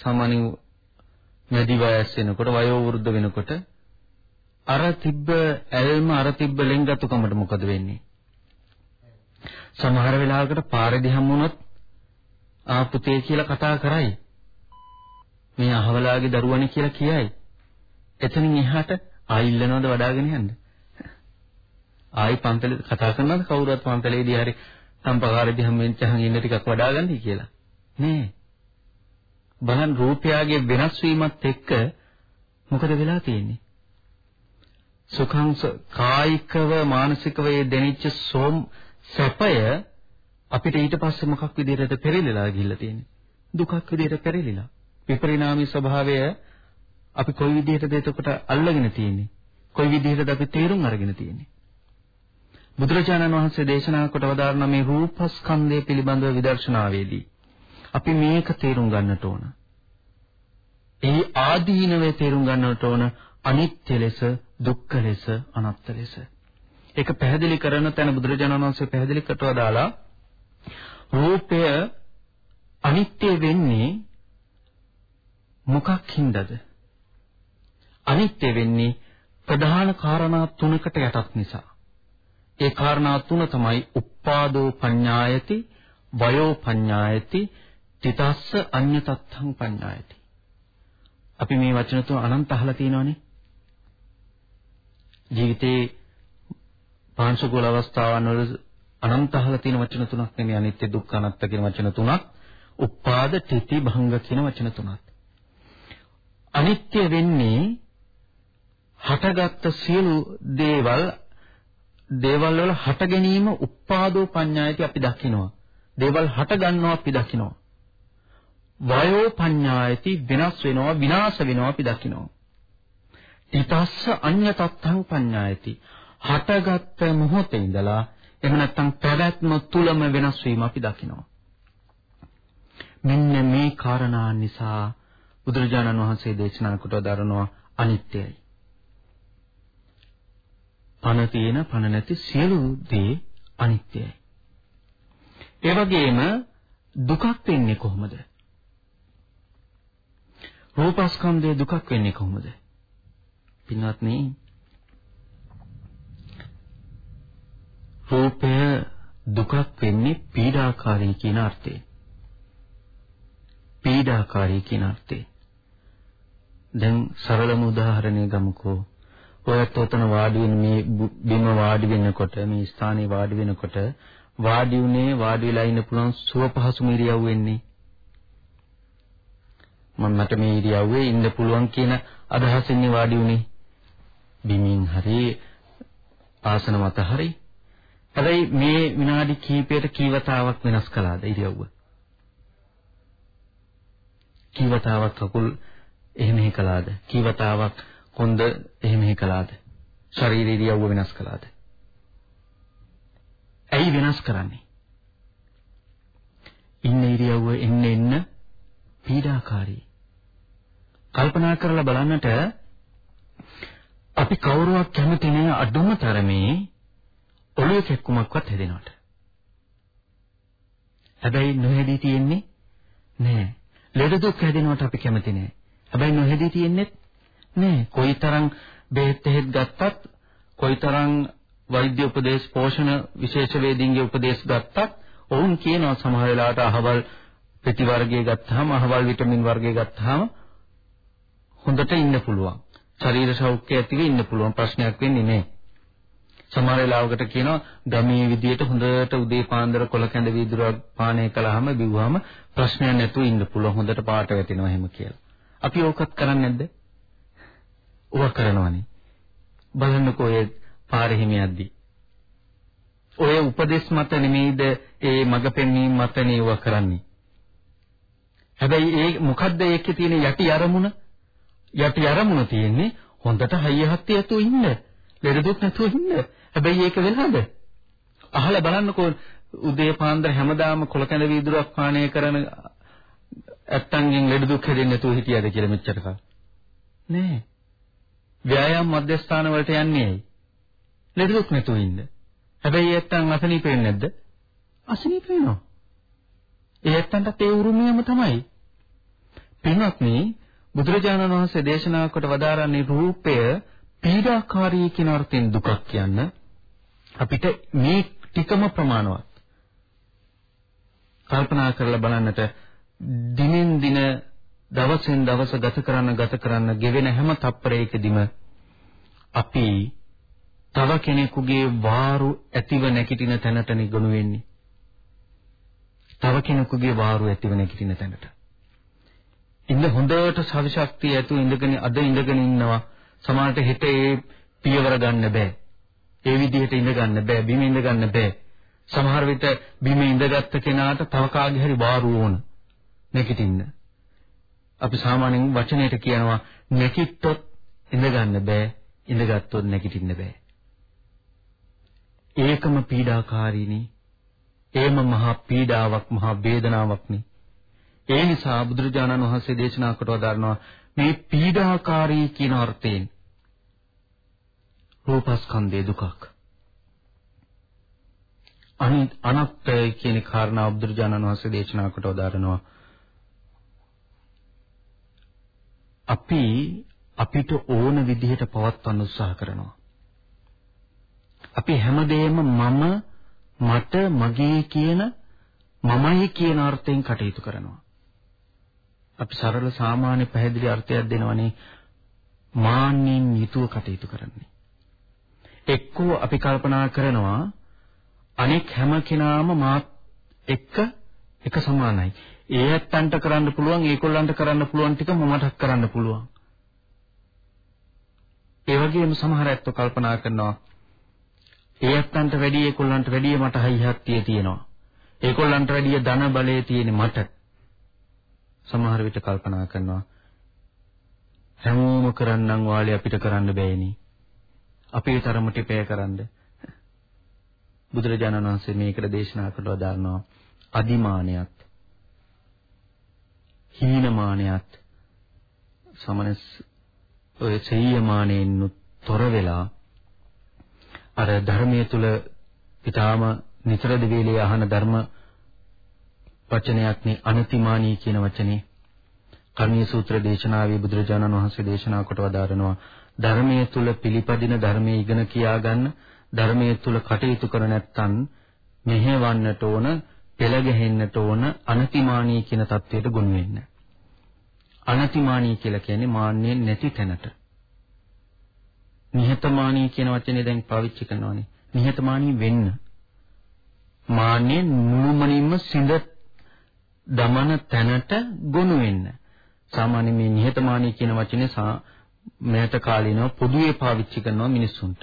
B: සාමාන්‍ය මැදි වයස් වෙනකොට වයෝ වෘද්ධ වෙනකොට අර තිබ්බ ඇල්ම අර තිබ්බ ලෙන්ගතුකමට මොකද වෙන්නේ සමහර වෙලාවකට පාරේදී හම්බුනොත් ආ පුතේ කියලා කතා කරයි. මේ අහවලාගේ දරුවනේ කියලා කියයි. එතනින් එහාට ආයිල්ලනවද වඩාගෙන යන්න. ආයි පන්තලේ කතා කරනවද කවුරුත් පන්තලේදී හරි සම්පකාරදී හැමෙන්චහන් ඉන්න ටිකක් වඩාගන්නයි කියලා. නෑ. බලන් රූපයාගේ වෙනස් වීමත් එක්ක මොකද වෙලා තියෙන්නේ? සුඛංස කායිකව මානසිකව දැනෙච්ච සෝම් සැපය අපිට ඊට පස්සේ මොකක් විදිහටද පෙරලිලා ගිහිල්ලා තියෙන්නේ? දුකක් විදිහට පෙරලිලා. විපරිණාමී ස්වභාවය අපි කොයි විදිහටද එතකොට අල්ලගෙන තියෙන්නේ? කොයි විදිහටද අපි තේරුම් අරගෙන තියෙන්නේ? බුදුරජාණන් වහන්සේ දේශනා කොට වදාරන මේ රූපස්කන්ධය පිළිබඳව විදර්ශනාවේදී අපි මේක තේරුම් ගන්නට ඕන. ඒ ආදීනවේ තේරුම් ගන්නට ඕන අනිත්‍ය ලෙස, දුක්ඛ ලෙස, අනාත්ම ලෙස. ඒක පැහැදිලි කරන තැන බුදුරජාණන් වහන්සේ පැහැදිලි කොට වදාලා රූපය අනිත්‍ය වෙන්නේ මොකක් හින්දාද? අනිත්‍ය වෙන්නේ ප්‍රධාන කාරණා තුනකට යටත් නිසා. ඒ කාරණා තුන තමයි uppādō paññāyati, vayō paññāyati, තිතස්ස අඤ්ඤතත්තං paññāyati. අපි මේ වචන තුන අනන්ත අහලා තියෙනවනේ. ජීවිතේ පාංශුකෝල අවස්ථාවන් වල අනන්ත අහලා තියෙන වචන තුනක් නෙමෙයි අනිත්‍ය දුක්ඛ අනාත්ත කියන වචන තුනක්. උපාද තිති භංග කියන වචන තුනක්. අනිත්‍ය වෙන්නේ හටගත්ත සියලු දේවල් දේවල් වල හට ගැනීම උපාදෝ පඤ්ඤායති අපි දකිනවා. දේවල් හට ගන්නවා අපි දකිනවා. වයෝ පඤ්ඤායති විනාශ වෙනවා විනාශ වෙනවා අපි දකිනවා. ඊටස්ස අඤ්‍ය තත්තං පඤ්ඤායති. හටගත්ත මොහොතේ ඉඳලා එහෙම නැත්නම් පැවැත්ම තුලම වෙනස් වීම අපි දකිනවා. මෙන්න මේ කාරණා නිසා බුදුරජාණන් වහන්සේ දේශනා කොට දරනවා අනිත්‍යයි. පණ තියෙන පණ නැති සියලු දේ අනිත්‍යයි. ඒ වගේම දුකක් වෙන්නේ කොහොමද? රූපස්කන්ධයේ දුකක් වෙන්නේ කොහොමද? පින්වත්නි රූපය දුකක් වෙන්නේ පීඩාකාරී කියන අර්ථයෙන්. පීඩාකාරී කියන අර්ථයෙන්. දැන් සරලම උදාහරණයක් ගමුකෝ. ඔයත් ඔතන වාඩි වෙන මේ බිම වාඩි වෙනකොට මේ ස්ථානයේ වාඩි වෙනකොට වාඩි උනේ වාඩි වෙලා ඉන්න පුළුවන් සුව පහසුම ඉරියව් වෙන්නේ. මම මට මේ ඉරියව්වේ ඉන්න පුළුවන් කියන අදහසින් වාඩි උනේ. බිමින් හරි ආසන මත හරි. හැබැයි මේ විනාඩි කිහිපයට කීවතාවක් වෙනස් කළාද ඉරියව්ව? කීවතාවක් කකුල් එහෙම කළාද? කීවතාවක් කොන්ද එහෙම කළාද? ශරීර ඉරියව්ව වෙනස් කළාද? ඇයි වෙනස් කරන්නේ? ඉන්න ඉරියව්ව එන්න එන්න පීඩාකාරී. කල්පනා කරලා බලන්නට අපි කවුරුවක් කැමති නෑ අඩුම තරමේ ඔළුවේ කැක්කුමක්වත් හැදෙනවට. හැබැයි නොහැදී තියෙන්නේ නෑ. ලෙඩ දුක් හැදෙනවට අපි කැමති නෑ. හැබැයි නොහැදී තියෙන්නේ නෑ. කොයිතරම් බෙහෙත් එහෙත් ගත්තත් කොයිතරම් වෛද්‍ය උපදේශ පෝෂණ විශේෂ වේදින්ගේ උපදේශ ගත්තත් ඔවුන් කියනවා සමහර වෙලාවට අහවල් ප්‍රති වර්ගයේ ගත්තාම අහවල් විටමින් වර්ගයේ ගත්තාම හොඳට ඉන්න පුළුවන්. ශරීර සෞඛ්‍ය ඇතිව ඉන්න පුළුවන් ප්‍රශ්නයක් වෙන්නේ නැහැ. සමහර වෙලාවකට කියනවා ගමේ විදියට හොඳට උදේ පාන්දර කොල කැඳ වීදුරුවක් පානය කළාම බිව්වම ප්‍රශ්නයක් නැතුව ඉන්න පුළුවන් හොඳට පාට වැටෙනවා එහෙම කියලා. අපි ඕකත් කරන්නේ නැද්ද? ඕක කරනවනේ. බලන්නකෝ ඔය පාරේ හිම යද්දි. ඔය උපදේශ මත නෙමෙයිද ඒ මඟ පෙන්වීම මත නෙව කරන්නේ. හැබැයි ඒ මොකද්ද ඒකේ තියෙන යටි අරමුණ? යටි අරමුණ තියෙන්නේ හොඳට හයිය හත්ති ඇතුව ඉන්න. ලෙඩ දුක් නැතුව ඉන්න. හැබැයි ඒක වෙලාද? අහලා බලන්නකෝ උදේ පාන්දර හැමදාම කොලකැඳ වීදුරුවක් පානය කරන ඇත්තන්ගෙන් ලෙඩ දුක් හැදෙන්නේ නැතුව හිටියද කියලා මෙච්චර කාල. නෑ. ව්‍යායාම මධ්‍යස්ථාන වලට යන්නේ ඇයි? ලෙඩ දුක් නැතුව ඉන්න. හැබැයි ඇත්තන් අසනීප වෙන්නේ නැද්ද? අසනීප වෙනවා. ඒ ඇත්තන්ටත් ඒ උරුමයම තමයි. පින්වත්නි බුදුරජාණන් වහන්සේ දේශනා කොට වදාරන්නේ රූපය පීඩාකාරී කියන අර්ථයෙන් දුකක් කියන්න අපිට මේ ටිකම ප්‍රමාණවත්. කල්පනා කරලා බලන්නට දිනෙන් දින දවසෙන් දවස ගත කරන ගත කරන ගෙවෙන හැම තප්පරයකදීම අපි තව කෙනෙකුගේ වාරු ඇතිව නැගිටින තැනට නිගුණ වෙන්නේ. තව කෙනෙකුගේ වාරු ඇතිව නැගිටින තැනට. ඉන්න හොඳට සවිශක්තිය ඇතුව ඉඳගෙන අද ඉඳගෙන ඉන්නවා සමහරට හිත ඒ පියවර ගන්න බෑ. ඒ විදිහට ඉඳ ගන්න බෑ. බිම ඉඳ ගන්න බෑ. සමහර විට බිම ඉඳගත්ත කෙනාට තව කාගේ හරි වාරු ඕන. නැගිටින්න. අපි සාමාන්‍යයෙන් වචනයට කියනවා නැගිට්ටොත් ඉඳ ගන්න බෑ. ඉඳගත්තොත් නැගිටින්න බෑ. ඒකම පීඩාකාරීනි. ඒම මහා පීඩාවක් මහා වේදනාවක්නි. ඒ නිසා බුදුරජාණන් වහන්සේ දේශනා කොට වදාරනවා මේ පීඩාකාරී කියන අර්ථයෙන් රූපස්කන්ධේ දුකක්. අනත්ය කියන කාරණා බුදුරජාණන් වහන්සේ දේශනා කොට වදාරනවා අපි අපිට ඕන විදිහට පවත්වන්න උත්සාහ කරනවා. අපි හැමදේම මම මට මගේ කියන මමයි කියන අර්ථයෙන් කටයුතු කරනවා. අපි සරල සාමාන්‍ය පැහැදිලි අර්ථයක් දෙනවනේ මාන්නෙන් යුතුව කටයුතු කරන්නේ. එක්කෝ අපි කල්පනා කරනවා අනෙක් හැම කෙනාම මාත් එක්ක එක සමානයි. ඒ ඇත්තන්ට කරන්න පුළුවන් ඒගොල්ලන්ට කරන්න පුළුවන් ටික මමටත් කරන්න පුළුවන්. ඒ වගේම සමහර ඇත්තෝ කල්පනා කරනවා ඒ ඇත්තන්ට වැඩි ඒගොල්ලන්ට වැඩි මට හයිහත්තිය තියෙනවා. ඒගොල්ලන්ට වැඩි ධන බලය තියෙන මට. සමහර විට කල්පනා කරනවා හැමෝම කරන්නම් වාලේ අපිට කරන්න බෑනේ. අපේ තරමට පෑ කරන්න. බුදුරජාණන් වහන්සේ මේකට දේශනා කළා දානවා අදිමානයත් හීනමානයත් සමනස් ඔය සෙය්‍යමානෙන් තොර වෙලා අර ධර්මයේ තුල ඊටාම නිතර දිවිලේ අහන ධර්ම වචනයක් නේ අනතිමානී කියන වචනේ. කර්ණීය සූත්‍ර දේශනාවේ බුදුරජාණන් වහන්සේ දේශනා කොට වදාරනවා ධර්මයේ තුල පිළිපදින ධර්මයේ ඉගෙන කියා ගන්න ධර්මයේ තුල කටයුතු කර නැත්නම් මෙහෙවන්නට ඕන පෙළ ගැහෙන්නට ඕන අනතිමානී කියන தത്വයට ගොනු වෙන්න. අනතිමානී කියලා කියන්නේ මාන්නේ නැති තැනට. නිහතමානී කියන වචනේ දැන් පාවිච්චි කරනවානේ. නිහතමානී වෙන්න. මාන්නේ මුළුමනින්ම සිඳ දමන තැනට ගොනු වෙන්න. සාමාන්‍ය මේ නිහතමානී කියන වචනේ මෑත කාලිනව පොදුවේ පාවිච්චි කරනවා මිනිස්සුන්ට.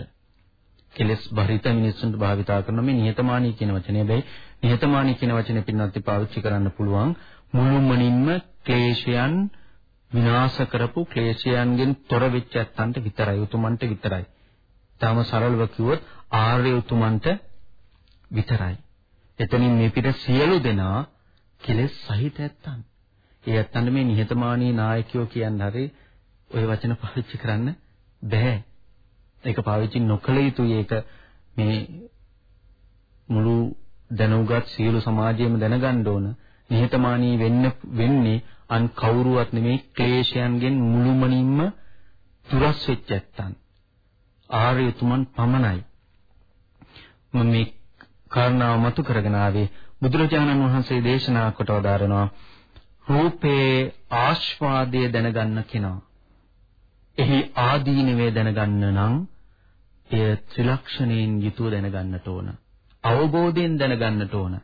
B: කෙලස් බරිත මිනිස්සුන්ට භාවිතා කරන මේ නිහතමානී කියන වචනේ. හැබැයි නිහතමානී කියන වචනේ පින්නත් පාවිච්චි කරන්න පුළුවන් මුළුමනින්ම ක්ලේශයන් විනාශ කරපු ක්ලේශයන්ගෙන් තොර වෙච්ච ඇත්තන්ට විතරයි උතුමන්ට විතරයි. තාම සරලව කිව්වොත් ආර්ය උතුමන්ට විතරයි. එතනින් මේ පිට සියලු දෙනා කෙලෙස් සහිත ඇත්තන්. ඒ ඇත්තන්ට මේ නිහතමානී නායකයෝ කියන්න හරි ওই වචන පාවිච්චි කරන්න බෑ. ඒක පාවිච්චි නොකළ යුතුයි ඒක මේ මුළු දැනුගත් සියලු සමාජයේම දැනගන්න ඕන. නිහතමානී වෙන්න වෙන්නේ අන් කවුරුවත් නෙමෙයි ක්ලේශයන්ගෙන් මුළුමනින්ම දුරස් වෙච්ච ඇත්තන්. ආර්ය තුමන් පමණයි. මම මේ කාරණාව මතු කරගෙන ආවේ බුදුරජාණන් වහන්සේ දේශනා කොට වදාරනවා රූපේ ආස්වාදය දැනගන්න කෙනා. එහි ආදීනවේ දැනගන්න නම් එය ත්‍රිලක්ෂණයෙන් යුතුව දැනගන්නට ඕන. අවබෝධයෙන් දැනගන්නට ඕන.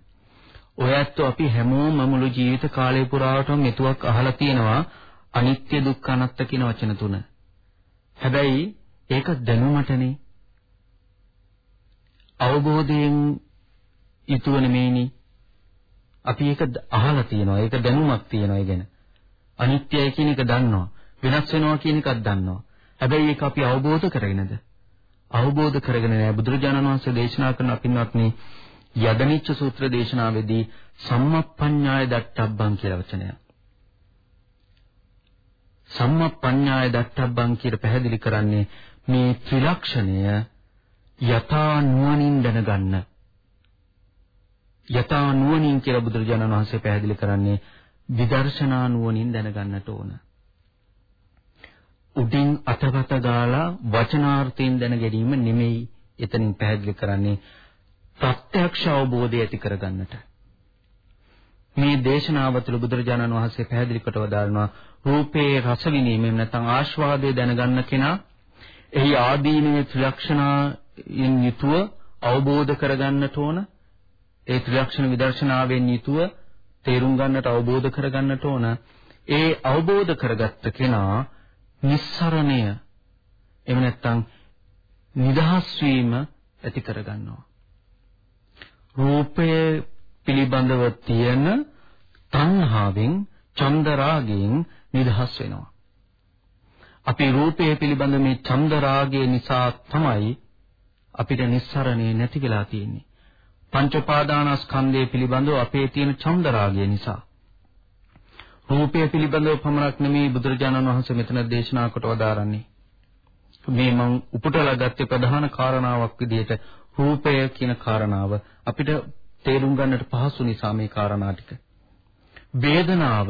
B: ඔය ඇත්තෝ අපි හැමෝම මුළු ජීවිත කාලය පුරාවටම මෙතුවක් අහලා තියෙනවා අනිත්‍ය දුක්ඛ අනාත්ත කියන වචන තුන. හැබැයි ඒක දැනුමටනේ. අවබෝධයෙන් යුතුව නෙමෙයිනි. අපි ඒක අහලා තියෙනවා. ඒක දැනුමක් තියෙනවා ඒ ගැන. අනිත්‍යයි කියන එක දන්නවා. වෙනස් වෙනවා කියන එකක් දන්නවා. හැබැයි ඒක අපි අවබෝධ කරගෙනද? අවබෝධ කරගෙන නැහැ. බුදුරජාණන් වහන්සේ දේශනා කරන අපින්වත්නි යදනිච්ච සූත්‍ර දේශනාවේදී සම්මප්පඤ්ඤාය දට්ඨබ්බං කියලා වචනයක්. සම්මප්පඤ්ඤාය දට්ඨබ්බං කියලා පැහැදිලි කරන්නේ මේ ත්‍රිලක්ෂණය යථා නුවණින් දැනගන්න. යථා නුවණින් කියලා බුදුරජාණන් වහන්සේ පැහැදිලි කරන්නේ විදර්ශනා නුවණින් දැනගන්නට ඕන. උඩින් අතපත ගාලා වචනාර්ථයෙන් දැන ගැනීම නෙමෙයි එතනින් පැහැදිලි කරන්නේ ප්‍රත්‍යක්ෂ අවබෝධය ඇති කරගන්නට. මේ දේශනාව තුළ බුදුරජාණන් වහන්සේ පැහැදිලි කොට වදාළනවා රූපේ රස විනීමෙන් නැත්නම් ආස්වාදය දැනගන්න කෙනා එහි ආදීනවේ ත්‍රිලක්ෂණයෙන් යුතුව අවබෝධ කරගන්නට ඕන. ඒ ත්‍රිලක්ෂණ විදර්ශනාවෙන් යුතුව තේරුම් ගන්නට අවබෝධ කරගන්නට ඕන. ඒ අවබෝධ කරගත්ත කෙනා නිස්සරණය එහෙම නැත්නම් නිදහස් වීම ඇති කරගන්නවා. රූපය පිළිබඳව තියෙන තණ්හාවෙන් චන්දරාගයෙන් නිදහස් වෙනවා. අපි රූපය පිළිබඳ මේ චන්දරාගය නිසා තමයි අපිට නිස්සරණේ නැති වෙලා තියෙන්නේ. පංච උපාදානස්කන්ධය පිළිබඳව අපේ තියෙන චන්දරාගය නිසා. රූපය පිළිබඳව පමණක් නෙමෙයි බුදුරජාණන් වහන්සේ මෙතන දේශනා කොට වදාරන්නේ. මේ මම උපුටලා ගත්තේ ප්‍රධාන කාරණාවක් විදිහට රූපය කියන කාරණාව අපිට තේරුම් ගන්නට පහසු නිසා මේ කාරණා ටික. වේදනාව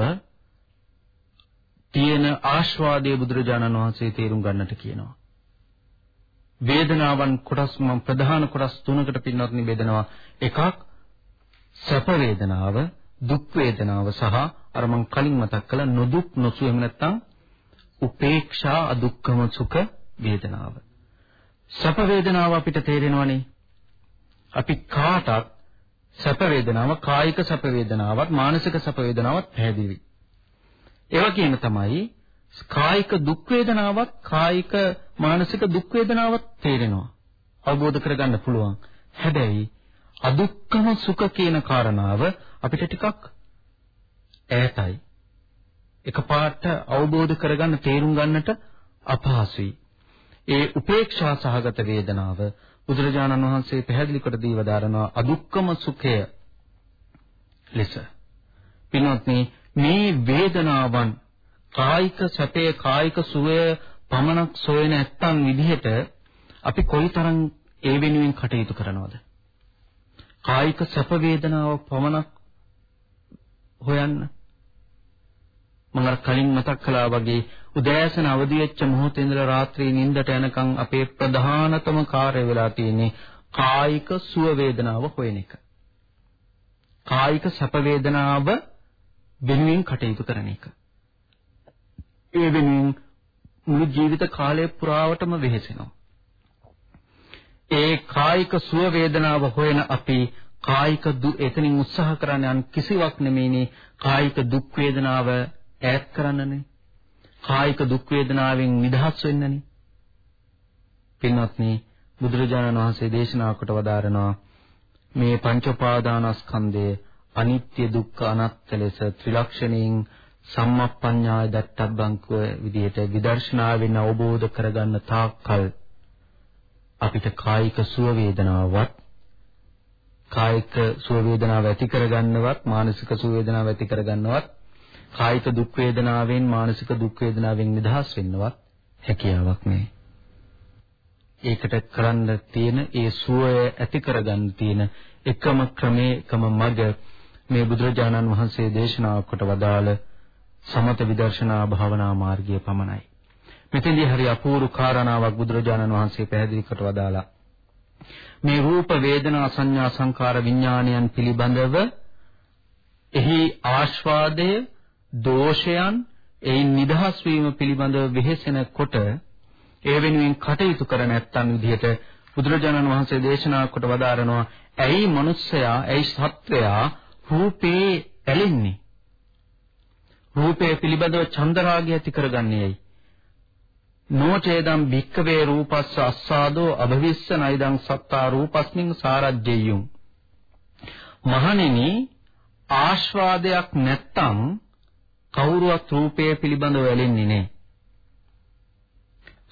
B: තියෙන ආස්වාදයේ බුදුරජාණන් වහන්සේ තේරුම් ගන්නට කියනවා. වේදනාවන් කොටස් මම ප්‍රධාන කොටස් තුනකට පින්වත්නි බෙදනවා. එකක් සැප වේදනාව, දුක් වේදනාව සහ අර මම කලින් මතක් කළ නොදුක් නොසු එහෙම නැත්නම් උපේක්ෂා අදුක්කම සුඛ වේදනාව. සැප වේදනාව අපිට තේරෙනවනේ. අපි කාටත් සැප වේදනාව කායික සැප වේදනාවක් මානසික සැප වේදනාවක් පැහැදිලි. ඒ වගේම තමයි කායික දුක් වේදනාවක් කායික මානසික දුක් වේදනාවක් තේරෙනවා. අවබෝධ කරගන්න පුළුවන්. හැබැයි අදුක්කම සුඛ කියන කාරණාව අපිට ටිකක් ඈතයි. එකපාරට අවබෝධ කරගන්න තේරුම් ගන්නට අපහසුයි. ඒ උපේක්ෂා සහගත වේදනාව බුදුරජාණන් වහන්සේ පැහැදිලි කොට දී වදාරනවා අදුක්කම සුඛය ලෙස. පින්වත්නි මේ වේදනාවන් කායික සැපේ කායික සුවය පමණක් සොයන නැත්තම් විදිහට අපි කොයිතරම් ඒ වෙනුවෙන් කටයුතු කරනවද? කායික සැප වේදනාව පමණක් හොයන්න මම අර කලින් මතක් කළා වගේ උදෑසන අවදි වෙච්ච මොහොතේ ඉඳලා රාත්‍රී නිින්දට යනකම් අපේ ප්‍රධානතම කාර්යය වෙලා තියෙන්නේ කායික සුව වේදනාව හොයන එක. කායික සැප වේදනාව වෙනුවෙන් කටයුතු කරන එක. ඒ වෙනුවෙන් මුළු ජීවිත කාලය පුරාවටම වෙහෙසෙනවා. ඒ කායික සුව වේදනාව හොයන අපි කායික එතනින් උත්සාහ කරන යම් කිසිවක් නෙමෙයිනේ කායික දුක් වේදනාව ඈත් කරන්නනේ. කායික දුක් වේදනාවෙන් නිදහස් වෙන්නනේ. පින්වත්නි බුදුරජාණන් වහන්සේ දේශනා කොට වදාරනවා මේ පංච උපාදානස්කන්ධය අනිත්‍ය දුක්ඛ අනාත්ම ලෙස ත්‍රිලක්ෂණයෙන් සම්මප්පඤ්ඤාය දත්තබ්බංකුව විදිහට විදර්ශනාවෙන් අවබෝධ කරගන්න තාක්කල් අපිට කායික සුව වේදනාවක් කායික සුව වේදනාව ඇති කරගන්නවත් මානසික සුව වේදනාව ඇති කරගන්නවත් කායික දුක් වේදනාවෙන් මානසික දුක් වේදනාවෙන් නිදහස් වෙන්නවත් හැකියාවක් නැහැ. ඒකට කරන්න තියෙන ඒ සුවය ඇති කරගන්න තියෙන එකම ක්‍රමේ එකම මඟ මේ බුදුරජාණන් වහන්සේ දේශනා කොට වදාළ සමත විදර්ශනා භාවනා මාර්ගය පමණයි. මෙතෙන්දී හරි අපූර්ව කාරණාවක් බුදුරජාණන් වහන්සේ පැහැදිලි කොට වදාලා. මේ රූප වේදනා සංඥා සංකාර විඥානයන් පිළිබඳව එහි ආස්වාදය දෝෂයන් එයින් නිදහස් වීම පිළිබඳව වෙහෙසෙනකොට ඒ වෙනුවෙන් කටයුතු කර නැත්තන් විදිහට බුදුරජාණන් වහන්සේ දේශනා කොට වදාරනවා ඇයි මිනිස්සයා ඇයි සත්වයා රූපේ ඇලෙන්නේ රූපය පිළිබඳව චන්දරාගය ඇති කරගන්නේයි. නෝචේදම් භික්කවේ රූපස්ස අස්සාදෝ අභවිස්ස නයිදං සත්තා රූපස්මින් සාරජ්ජෙය්‍යුම්. මහණෙනි ආස්වාදයක් නැත්තම් කවුරුවත් රූපය පිළිබඳව ඇලෙන්නේ නැහැ.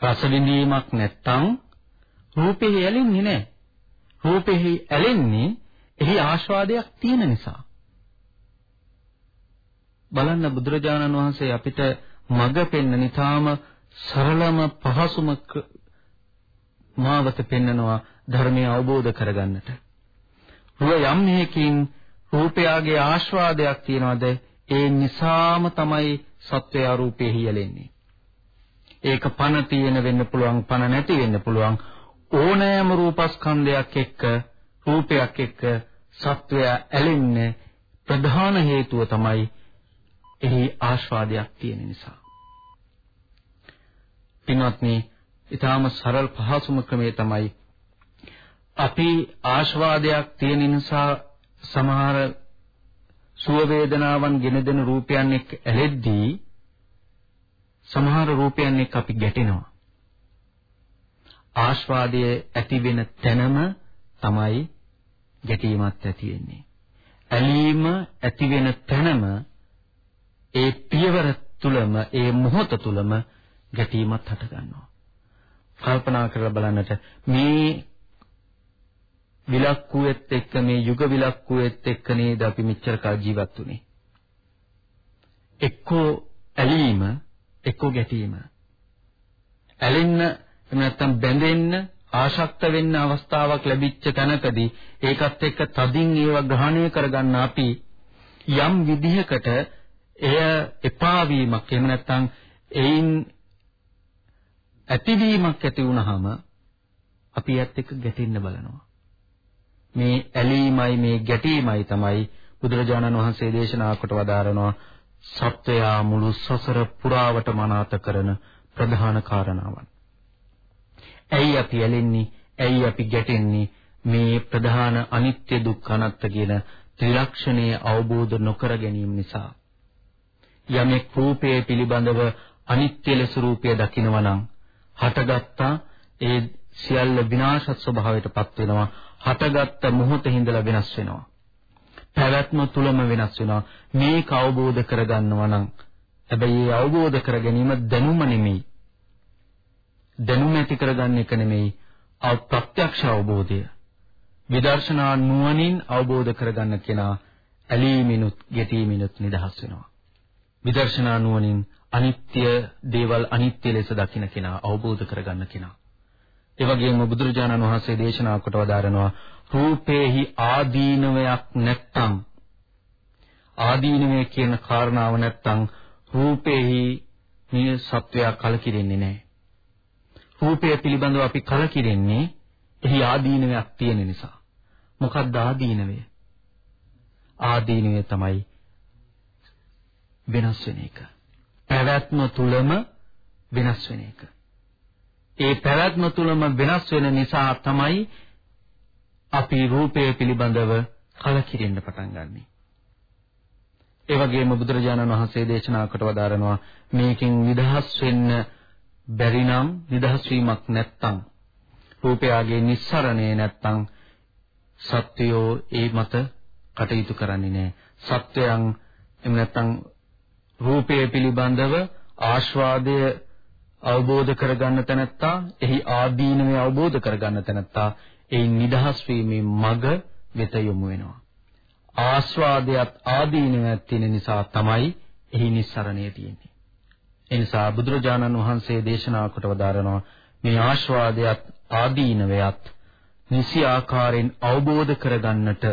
B: රස විඳීමක් නැත්තම් රූපෙහි ඇලෙන්නේ නැහැ. රූපෙහි ඇලෙන්නේ එහි ආස්වාදයක් තියෙන නිසා. බලන්න බුදුරජාණන් වහන්සේ අපිට මඟ පෙන්න නිතාම සරලම පහසුම මාවත පෙන්නනවා ධර්මය අවබෝධ කරගන්නට. රුව යම් හේකින් රූපයාගේ ආස්වාදයක් තියනවාද ඒ නිසාම තමයි සත්වයා රූපේ හියලෙන්නේ. ඒක පණ තියෙන වෙන්න පුළුවන් පණ නැති වෙන්න පුළුවන් ඕනෑම රූපස්කන්ධයක් එක්ක රූපයක් එක්ක සත්වයා ඇලෙන්නේ ප්‍රධාන හේතුව තමයි එහි ආස්වාදයක් තියෙන නිසා. පින්වත්නි, ඊටාම සරල පහසුම ක්‍රමය තමයි අපි ආස්වාදයක් තියෙන නිසා සමහර සුව වේදනාවන් ගෙන දෙන රූපයන් එක්ක ඇලෙද්දී සමහර රූපයන් එක්ක අපි ගැටෙනවා. ආස්වාදයේ ඇති වෙන තැනම තමයි ගැටීමක් ඇති වෙන්නේ. ඇලීම ඇති වෙන තැනම ඒ පියවර තුලම ඒ මොහොත තුලම ගැටීමක් හට ගන්නවා. කල්පනා කරලා බලන්නට මේ විලක්කුවෙත් එක්ක මේ යුග විලක්කුවෙත් එක්ක නේද අපි මෙච්චර කල් ජීවත් වුනේ. එක්කෝ ඇලීම එක්කෝ ගැටීම. ඇලෙන්න එහෙම නැත්නම් බැඳෙන්න ආශක්ත වෙන්න අවස්ථාවක් ලැබිච්ච තැනකදී ඒකත් එක්ක තදින් ඒව ග්‍රහණය කරගන්න අපි යම් විදිහකට එය එපා වීමක් එහෙම නැත්නම් එයින් ඇතිවීමක් ඇති වුනහම අපි ඇත් එක්ක ගැටෙන්න බලනවා. මේ ඇලීමයි මේ ගැටීමයි තමයි බුදුරජාණන් වහන්සේ දේශනා කොට වදාරනවා සත්වයා මුළු සසර පුරාවට මනාත කරන ප්‍රධාන කාරණාවන්. ඇයි අපි ඇලෙන්නේ? ඇයි අපි ගැටෙන්නේ? මේ ප්‍රධාන අනිත්‍ය දුක්ඛ අනාත්ත කියන ත්‍රිලක්ෂණයේ අවබෝධ නොකර ගැනීම නිසා. යමෙක් රූපයේ පිළිබඳව අනිත්‍ය ලෙස රූපය දකිනවා නම් හටගත්තා. ඒ සියල්ල විනාශ ස්වභාවයටපත් වෙනවා. හටගත්ත මොහොතේ හිඳලා වෙනස් වෙනවා. පැවැත්ම තුලම වෙනස් වෙනවා. මේක අවබෝධ කරගන්නවා නම් හැබැයි ඒ අවබෝධ කර ගැනීම දැනුම නෙමෙයි. දැනුම ඇති කරගන්න එක නෙමෙයි. ප්‍රත්‍යක්ෂ අවබෝධය. විදර්ශනා නුවණින් අවබෝධ කරගන්න කෙනා ඇලීමිනුත් ගැටීමිනුත් නිදහස් වෙනවා. විදර්ශනා නුවණින් අනිත්‍ය දේවල් අනිත්‍ය ලෙස දකින කෙනා අවබෝධ කරගන්න කෙනා. ඒ වගේම බුදුරජාණන් වහන්සේ දේශනා කොට වදාරනවා රූපේහි ආදීනවයක් නැත්තම් ආදීනවය කියන කාරණාව නැත්තම් රූපේහි මේ සත්වයා කලකිරෙන්නේ නැහැ. රූපය පිළිබඳව අපි කලකිරෙන්නේ එහි ආදීනවයක් තියෙන නිසා. මොකක්ද ආදීනවය? ආදීනවය තමයි වෙනස් වෙන එක. පැවැත්ම තුලම වෙනස් වෙන එක. ඒ පැවැත්ම තුලම වෙනස් වෙන නිසා තමයි අපි රූපය පිළිබඳව කලකිරෙන්න පටන් ගන්නෙ. ඒ වගේම බුදුරජාණන් වහන්සේ දේශනා කොට වදාරනවා මේකෙන් නිදහස් වෙන්න බැරි නම් නිදහස් වීමක් නැත්තම් රූපයගේ නිස්සරණේ නැත්තම් සත්වයෝ ඒ මත කටයුතු කරන්නේ නැහැ. සත්වයන් එහෙම නැත්තම් රූපය පිළිබඳව ආස්වාදය අවබෝධ කරගන්න තැනැත්තා එහි ආදීනමය අවබෝධ කරගන්න තැනැත්තා ඒ නිදහස් වීමේ මඟ වෙත යොමු වෙනවා. ආස්වාදයක් ආදීනමයක් තියෙන නිසා තමයි එහි නිස්සරණය තියෙන්නේ. ඒ නිසා බුදුරජාණන් වහන්සේ දේශනා කොට වදාරනවා මේ ආස්වාදයක් ආදීනවයත් නිසි ආකාරයෙන් අවබෝධ කරගන්නට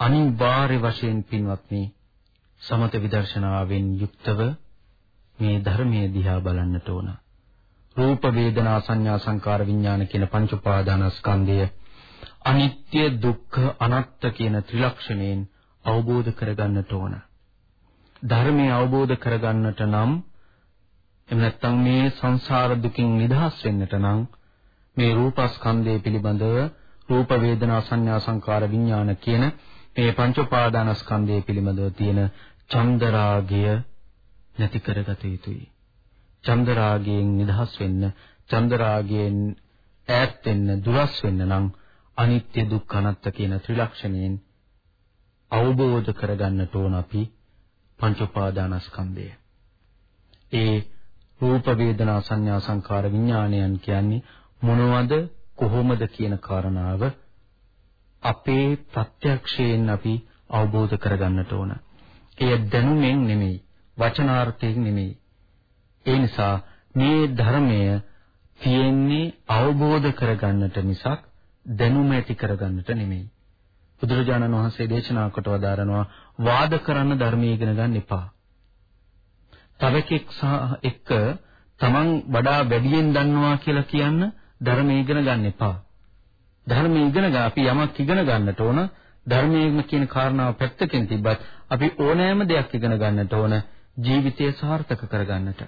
B: අනිවාර්ය වශයෙන් පින්වත්නි සමත විදර්ශනාවෙන් යුක්තව මේ ධර්මයේ දිහා බලන්නට ඕන. රූප වේදනා සංඥා සංකාර විඥාන කියන පංච උපාදානස්කන්ධය අනිත්‍ය දුක්ඛ අනාත්ත කියන ත්‍රිලක්ෂණයෙන් අවබෝධ කරගන්නට ඕන. ධර්මයේ අවබෝධ කරගන්නට නම් එහෙම නැත්නම් මේ සංසාර දුකින් නිදහස් වෙන්නට නම් මේ රූපස්කන්ධය පිළිබඳව රූප වේදනා සංඥා සංකාර විඥාන කියන මේ පංච උපාදානස්කන්ධය පිළිබඳව තියෙන චන්දරාගය නැති කරගත යුතුයි. චන්දරාගයෙන් නිදහස් වෙන්න, චන්දරාගයෙන් ඈත් වෙන්න, දුරස් වෙන්න නම් අනිත්‍ය දුක්ඛ අනාත්ත කියන ත්‍රිලක්ෂණයෙන් අවබෝධ කරගන්නට ඕන අපි පංච උපාදානස්කන්ධය. ඒ රූප වේදනා සංඥා සංකාර විඥානයන් කියන්නේ මොනවද කොහොමද කියන කාරණාව අපේ ප්‍රත්‍යක්ෂයෙන් අපි අවබෝධ කරගන්නට ඕන. එය දැනුමෙන් නෙමෙයි, වචනාර්ථයෙන් නෙමෙයි. ඒ නිසා මේ ධර්මය තියෙන්නේ අවබෝධ කරගන්නට මිසක් දැනුම ඇති කරගන්නට නෙමෙයි. බුදුරජාණන් වහන්සේ දේශනා කොට වදාරනවා වාද කරන්න ධර්මයේ ඉගෙන ගන්න එපා. තව එකෙක් සහ එක්ක තමන් වඩා වැඩියෙන් දන්නවා කියලා කියන්න ධර්මයේ ඉගෙන ගන්න එපා. ධර්මයේ ඉගෙන ගන්න අපි යමක් ඉගෙන ගන්නට ඕන ධර්මයේම කියන කාරණාව පැත්තකින් තිබ්බත් අපි ඕනෑම දෙයක් ඉගෙන ගන්නට ඕන ජීවිතය සාර්ථක කරගන්නට.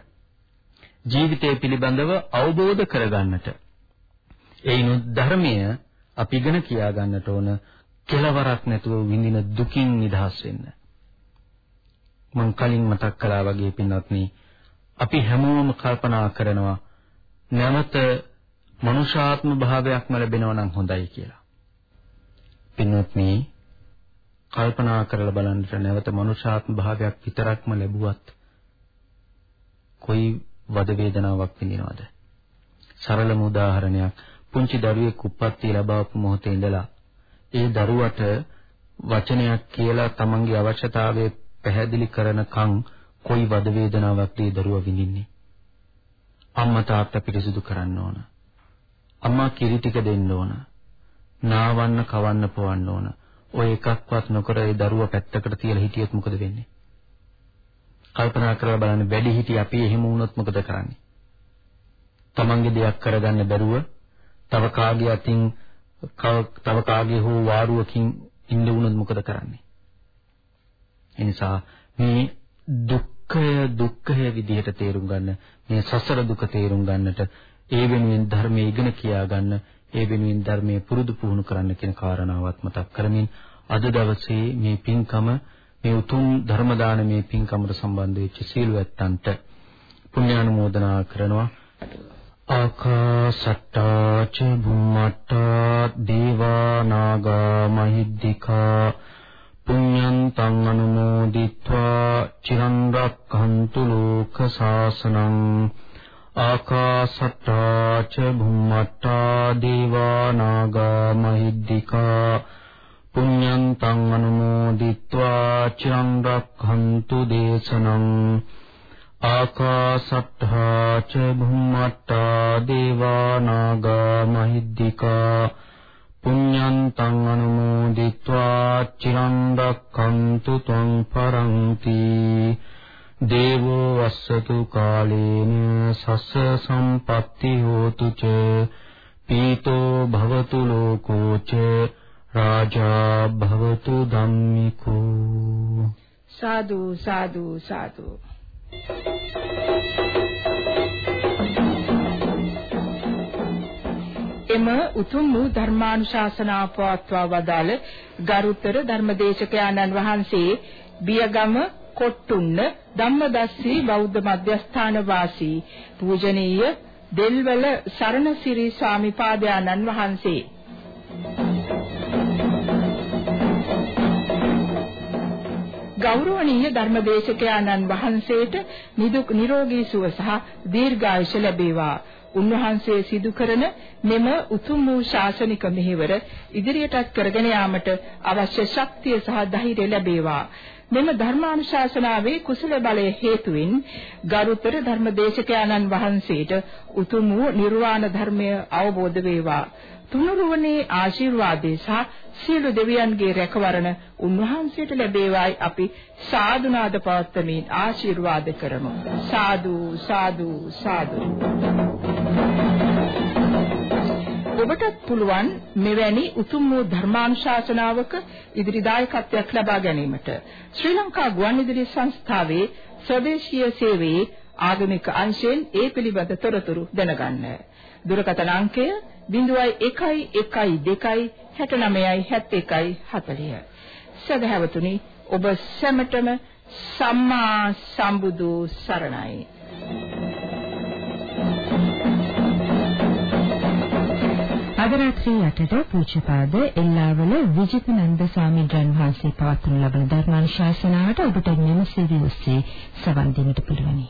B: ජීවිතය පිළිබඳව අවබෝධ කරගන්නට. ඒිනුත් ධර්මය අපි ඉගෙන කියා ගන්නට ඕන කෙලවරක් නැතුව විඳින දුකින් නිදහස් වෙන්න. මම කලින් මතක් කළා වගේ පින්වත්නි අපි හැමෝම කල්පනා කරනවා නැවත මනුෂාත්ම භාවයක්ම ලැබෙනවා නම් හොඳයි කියලා. පින්වත්නි කල්පනා කරලා බලන්නට නැවත මනුෂාත්ම භාවයක් විතරක්ම ලැබුවත් කොයි වද වේදනාවක් විඳිනවද? සරලම උදාහරණයක්. පුංචි දරුවෙක් උප්පත්ති ලැබවපු මොහොතේ ඉඳලා ඒ දරුවට වචනයක් කියලා තමන්ගේ අවශ්‍යතාවය පැහැදිලි කරනකම් කොයි වද වේදනාවක් ඒ දරුවා විඳින්නේ? අම්මා තාත්තා පිරිසිදු කරන්න ඕන. අම්මා කිරි ටික දෙන්න ඕන. නාවන්න කවන්න පොවන්න ඕන. ඔය එකක්වත් නොකර ඒ දරුවා පැත්තකට තියලා හිටියොත් මොකද වෙන්නේ කල්පනා කරලා බලන්න වැඩි හිටි අපි එහෙම වුණොත් මොකද කරන්නේ තමන්ගේ දෙයක් කරගන්න බැරුව තව කාගේ අතින් තව කාගේ හෝ වාරුවකින් ඉන්න වුණොත් මොකද කරන්නේ? එනිසා මේ දුක්ඛය දුක්ඛය විදිහට තේරුම් ගන්න මේ සසර දුක තේරුම් ගන්නට ඒ වෙනුවෙන් ධර්මයේ ඉගෙන කියා ගන්න ඒ වෙනුවෙන් ධර්මයේ පුරුදු පුහුණු කරන්න කියන කාරණාවත් මතක් කරමින් අද දවසේ මේ පින්කම මේ උතුම් ධර්ම දානමේ පින්කමට සම්බන්ධ වෙච්ච සීල වැත්තන්ට පුණ්‍යානුමෝදනා කරනවා. ආකාසට්ටා ච බුම්මට්ටා දේවා නාග මහිද්దికා පුඤ්ඤන්තං අනුමෝදිත්වා. චිරන් රක්ඛන්තු ලෝක සාසනං ආකාසට්ටා ච භුම්මට්ටා දේවා නාග මහිද්దికා පුඤ්ඤන්තං අනුමෝදිत्वा චිරං රක්ඛන්තු දේශනං ආකාසට්ටා ච භුම්මට්ටා දේවා නාග මහිද්దికා පුඤ්ඤන්තං අනුමෝදිत्वा චිරං රක්ඛන්තු ත්වං පරන්ති දේවෝ වස්සතු කාලේන සස්ස සම්පatti හෝතු ච පීතෝ භවතු ලෝකෝ ච රාජා භවතු ධම්මිකෝ.
A: සාදු සාදු සාදු. එම උතුම් වූ ධර්මානුශාසනා පවත්වා වදාළ ගරුතර ධර්මදේශක ආනන් වහන්සේ බියගම කොට්ටුන්න ධම්මදස්සී බෞද්ධ මධ්‍යස්ථාන වාසී පූජනීය දෙල්වල සරණසිරි ස්වාමිපාදයන්න් වහන්සේ ගෞරවනීය ධර්මදේශකයාණන් වහන්සේට නිදුක් නිරෝගී සුව සහ දීර්ඝායුෂ ලැබේවා. උන්වහන්සේ සිදු කරන මෙම උතුම් වූ ශාසනික මෙහෙවර ඉදිරියටත් කරගෙන යාමට අවශ්‍ය ශක්තිය සහ ධෛර්යය ලැබේවා. මෙම ධර්මානුශාසනාවේ කුසල බලය හේතුවෙන් ගරුතර ධර්මදේශකයාණන් වහන්සේට උතුම් වූ නිර්වාණ ධර්මය අවබෝධ වේවා. තුනුරුවනේ ආශිර්වාදේ සහ සියලු දෙවියන්ගේ රැකවරණ උන්වහන්සේට ලැබේවායි අපි සාදුනාද පවත්වමින් ආශිර්වාද කරමු සාදු සාදු සාදු ඔබටත් පුළුවන් මෙවැනි උතුම් වූ ධර්මානුශාසනාවක ඉදිරි දායකත්වයක් ලබා ගැනීමට ශ්‍රී ලංකා ගුවන්විදුලි සංස්ථාවේ ස්වදේශීය සේවයේ ආගමික අංශයෙන් ඒ පිළිබඳ තොරතුරු දැනගන්න. දුරකථන අංකය 0112 69යි 71යි 40. සදහැවතුනි ඔබ සැමටම සම්මා සම්බුදු සරණයි.
C: අද රාත්‍රී 8ට පූජ්‍යපාද එල්ලාවල විජිතනන්ද ස්වාමීන් වහන්සේ පවත්වන ලබන ධර්මානුශාසනාවට ඔබට මෙම සිරියොස්සේ සවන් දෙන්නට පුළුවනි.